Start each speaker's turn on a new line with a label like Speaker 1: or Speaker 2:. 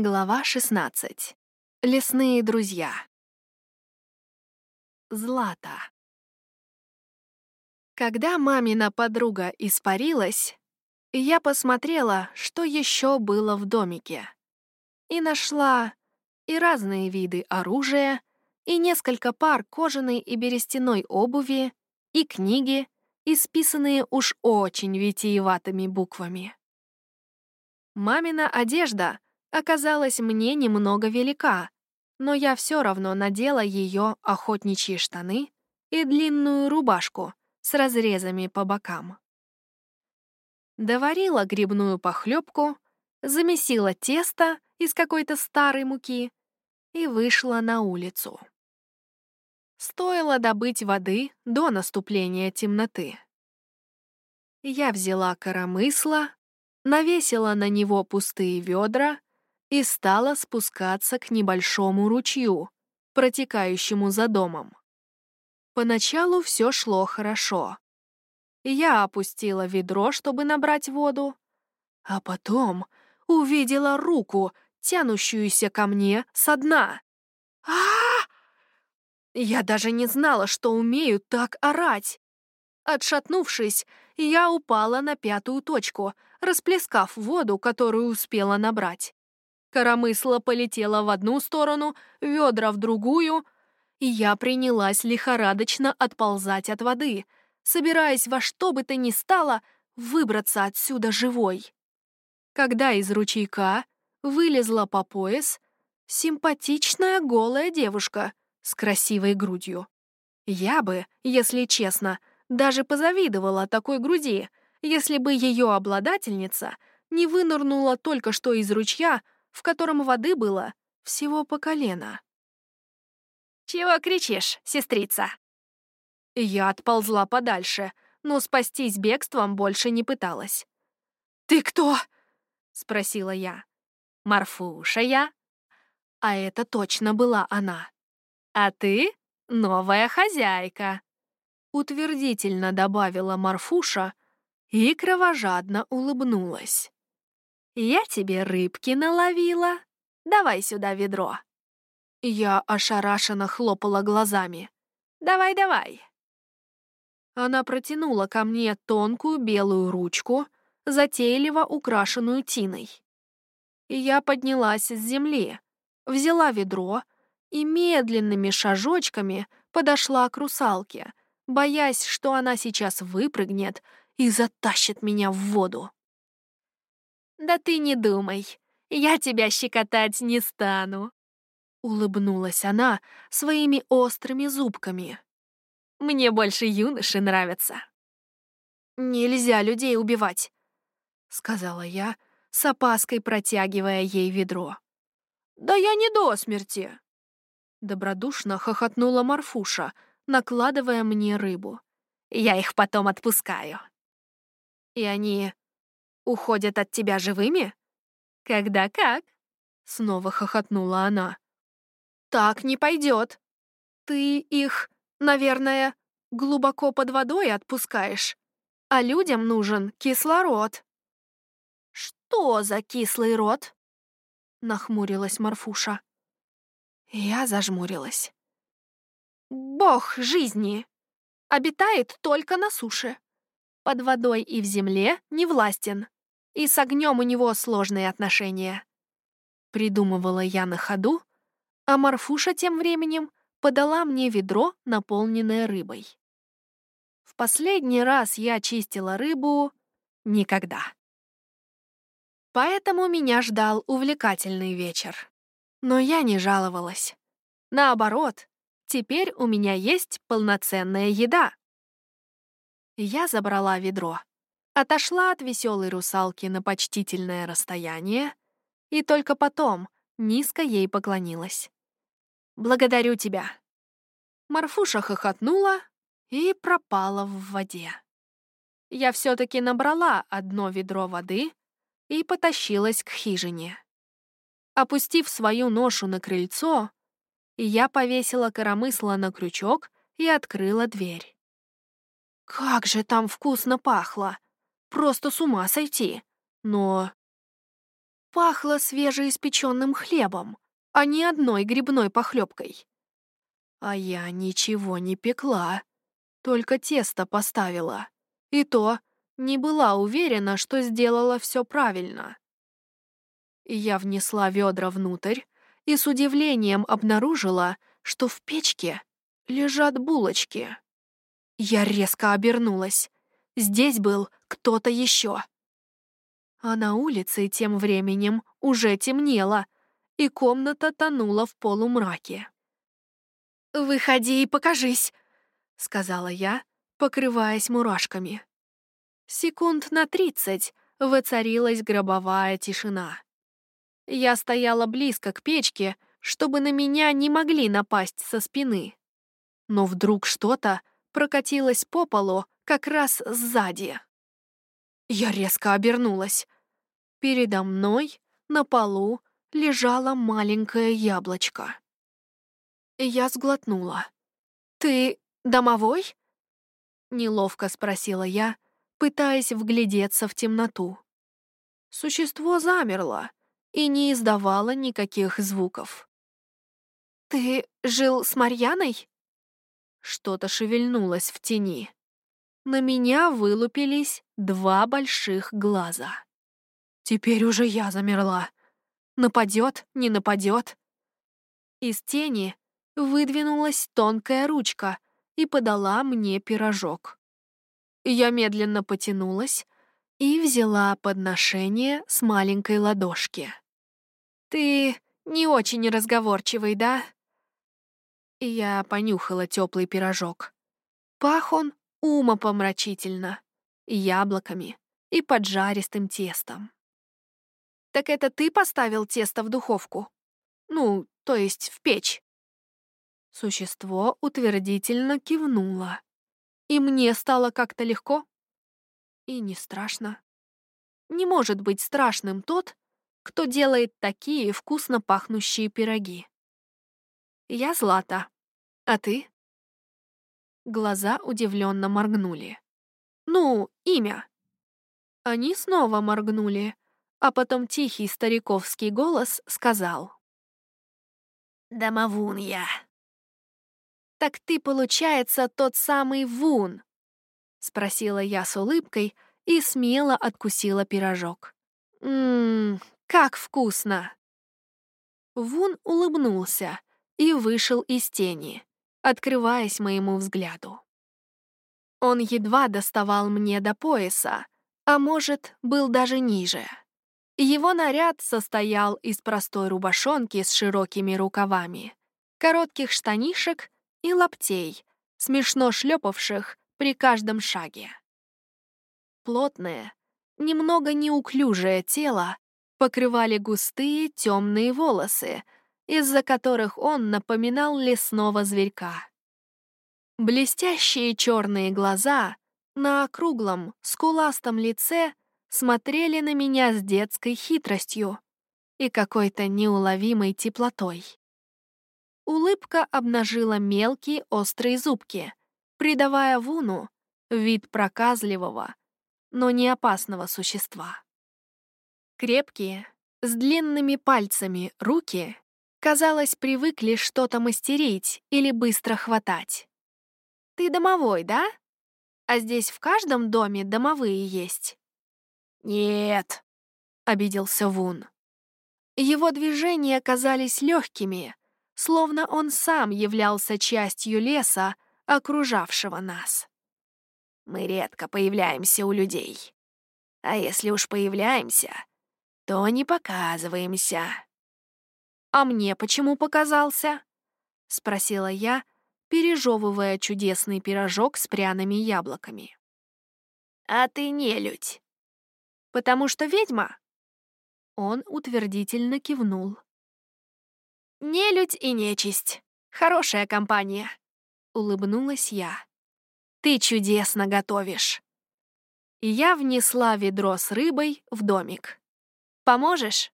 Speaker 1: Глава 16. Лесные друзья. Злата. Когда мамина подруга испарилась, я посмотрела, что еще было в домике. И нашла и разные виды оружия, и несколько пар кожаной и берестяной обуви, и книги, исписанные уж очень витиеватыми буквами. Мамина одежда — оказалась мне немного велика, но я все равно надела ее охотничьи штаны и длинную рубашку с разрезами по бокам. Доварила грибную похлебку, замесила тесто из какой-то старой муки и вышла на улицу. Стоило добыть воды до наступления темноты. Я взяла коромысло, навесила на него пустые ведра и стала спускаться к небольшому ручью, протекающему за домом. Поначалу все шло хорошо. Я опустила ведро, чтобы набрать воду, а потом увидела руку, тянущуюся ко мне со дна. а, Я даже не знала, что умею так орать. Отшатнувшись, я упала на пятую точку, расплескав воду, которую успела набрать. Коромысло полетело в одну сторону, ведра в другую, и я принялась лихорадочно отползать от воды, собираясь во что бы то ни стало выбраться отсюда живой. Когда из ручейка вылезла по пояс симпатичная голая девушка с красивой грудью. Я бы, если честно, даже позавидовала такой груди, если бы ее обладательница не вынырнула только что из ручья, в котором воды было всего по колено. «Чего кричишь, сестрица?» Я отползла подальше, но спастись бегством больше не пыталась. «Ты кто?» — спросила я. «Марфуша я». А это точно была она. «А ты — новая хозяйка», — утвердительно добавила Марфуша и кровожадно улыбнулась. «Я тебе рыбки наловила. Давай сюда ведро». Я ошарашенно хлопала глазами. «Давай, давай». Она протянула ко мне тонкую белую ручку, затейливо украшенную тиной. Я поднялась с земли, взяла ведро и медленными шажочками подошла к русалке, боясь, что она сейчас выпрыгнет и затащит меня в воду. «Да ты не думай, я тебя щекотать не стану», — улыбнулась она своими острыми зубками. «Мне больше юноши нравятся». «Нельзя людей убивать», — сказала я, с опаской протягивая ей ведро. «Да я не до смерти!» Добродушно хохотнула Марфуша, накладывая мне рыбу. «Я их потом отпускаю». «И они уходят от тебя живыми? Когда как? Снова хохотнула она. Так не пойдет. Ты их, наверное, глубоко под водой отпускаешь, а людям нужен кислород. Что за кислый род? Нахмурилась Марфуша. Я зажмурилась. Бог жизни обитает только на суше. Под водой и в земле не властен и с огнем у него сложные отношения. Придумывала я на ходу, а Марфуша тем временем подала мне ведро, наполненное рыбой. В последний раз я чистила рыбу никогда. Поэтому меня ждал увлекательный вечер. Но я не жаловалась. Наоборот, теперь у меня есть полноценная еда. Я забрала ведро отошла от веселой русалки на почтительное расстояние и только потом низко ей поклонилась. «Благодарю тебя». Марфуша хохотнула и пропала в воде. Я все-таки набрала одно ведро воды и потащилась к хижине. Опустив свою ношу на крыльцо, я повесила коромысло на крючок и открыла дверь. Как же там вкусно пахло! Просто с ума сойти. Но... пахло свежеиспеченным хлебом, а не одной грибной похлебкой. А я ничего не пекла, только тесто поставила. И то не была уверена, что сделала все правильно. Я внесла ведра внутрь и с удивлением обнаружила, что в печке лежат булочки. Я резко обернулась. Здесь был кто-то еще. А на улице тем временем уже темнело, и комната тонула в полумраке. «Выходи и покажись», — сказала я, покрываясь мурашками. Секунд на тридцать воцарилась гробовая тишина. Я стояла близко к печке, чтобы на меня не могли напасть со спины. Но вдруг что-то прокатилось по полу как раз сзади. Я резко обернулась. Передо мной на полу лежало маленькое яблочко. Я сглотнула. «Ты домовой?» Неловко спросила я, пытаясь вглядеться в темноту. Существо замерло и не издавало никаких звуков. «Ты жил с Марьяной?» Что-то шевельнулось в тени. На меня вылупились два больших глаза. Теперь уже я замерла. Нападет, не нападет. Из тени выдвинулась тонкая ручка и подала мне пирожок. Я медленно потянулась и взяла подношение с маленькой ладошки. «Ты не очень разговорчивый, да?» Я понюхала теплый пирожок. Пах он умопомрачительно, яблоками и поджаристым тестом. «Так это ты поставил тесто в духовку? Ну, то есть в печь?» Существо утвердительно кивнуло. И мне стало как-то легко и не страшно. Не может быть страшным тот, кто делает такие вкусно пахнущие пироги. Я Злата. А ты? Глаза удивленно моргнули. Ну, имя. Они снова моргнули, а потом тихий стариковский голос сказал. «Домовун я». «Так ты, получается, тот самый Вун?» — спросила я с улыбкой и смело откусила пирожок. «Ммм, как вкусно!» Вун улыбнулся и вышел из тени, открываясь моему взгляду. Он едва доставал мне до пояса, а может, был даже ниже. Его наряд состоял из простой рубашонки с широкими рукавами, коротких штанишек и лаптей, смешно шлепавших при каждом шаге. Плотное, немного неуклюжее тело покрывали густые темные волосы, из-за которых он напоминал лесного зверька. Блестящие черные глаза на округлом, скуластом лице смотрели на меня с детской хитростью и какой-то неуловимой теплотой. Улыбка обнажила мелкие острые зубки, придавая Вуну вид проказливого, но не опасного существа. Крепкие, с длинными пальцами руки, казалось, привыкли что-то мастерить или быстро хватать. «Ты домовой, да? А здесь в каждом доме домовые есть?» «Нет», — обиделся Вун. Его движения казались легкими, словно он сам являлся частью леса, окружавшего нас. «Мы редко появляемся у людей. А если уж появляемся, то не показываемся». «А мне почему показался?» — спросила я, пережевывая чудесный пирожок с пряными яблоками. «А ты не людь». «Потому что ведьма?» Он утвердительно кивнул. «Нелюдь и нечисть. Хорошая компания», — улыбнулась я. «Ты чудесно готовишь». Я внесла ведро с рыбой в домик. Поможешь?»